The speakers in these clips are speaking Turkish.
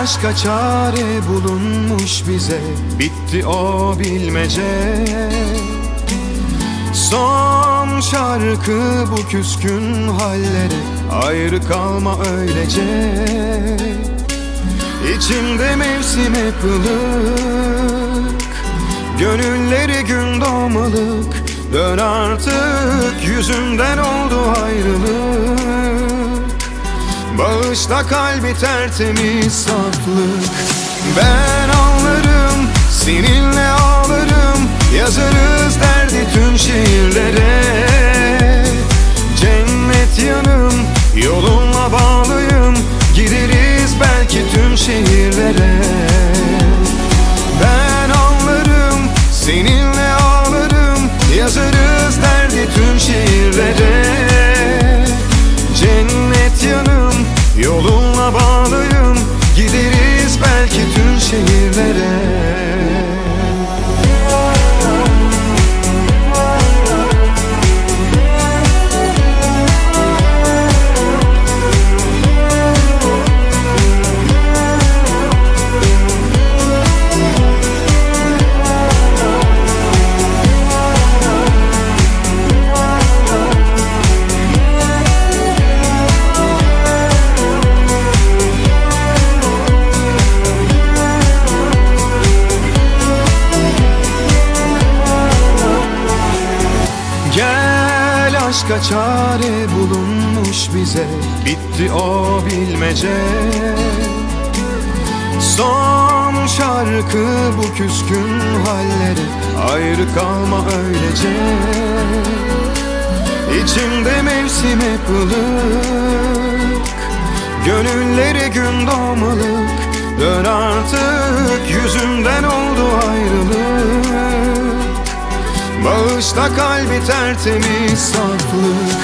Gel aşka çare bulunmuş bize. Bitti o bilmece. Son şarkı bu küskün hallere Ayrı kalma öylece. İçimde mevsim hep ılık Gönülleri gün doğmalık. Dön artık yüzümden oldu ayrılık Bağışla kalbi tertemiz saflık. Ben ağlarım seninle ağlarım. Yazarız derdi tüm şiirlere. Cennet yanım yolunla bağlıyım. Gideriz belki tüm şehirlere yolunla bağlıyım Gideriz belki tüm şehirlere Gel aşka çare bulunmuş bize. Bitti o bilmece. Son şarkı bu küskün hallere Ayrı kalma öylece. İçimde mevsim hep ılık. Gönülleri gün doğmalık. Dön artık yüzümden oldu Başta kalbi tertemiz saflık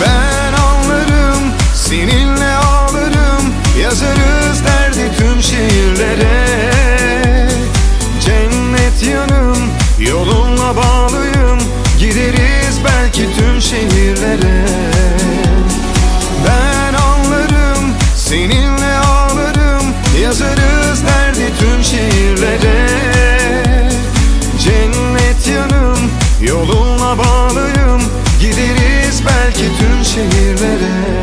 Ben anlarım seninle ağlarım. Yazarız derdi tüm şiirlere. Cennet yanım yolunla bağlıyım. Gideriz belki tüm şehirlere. şehirlere.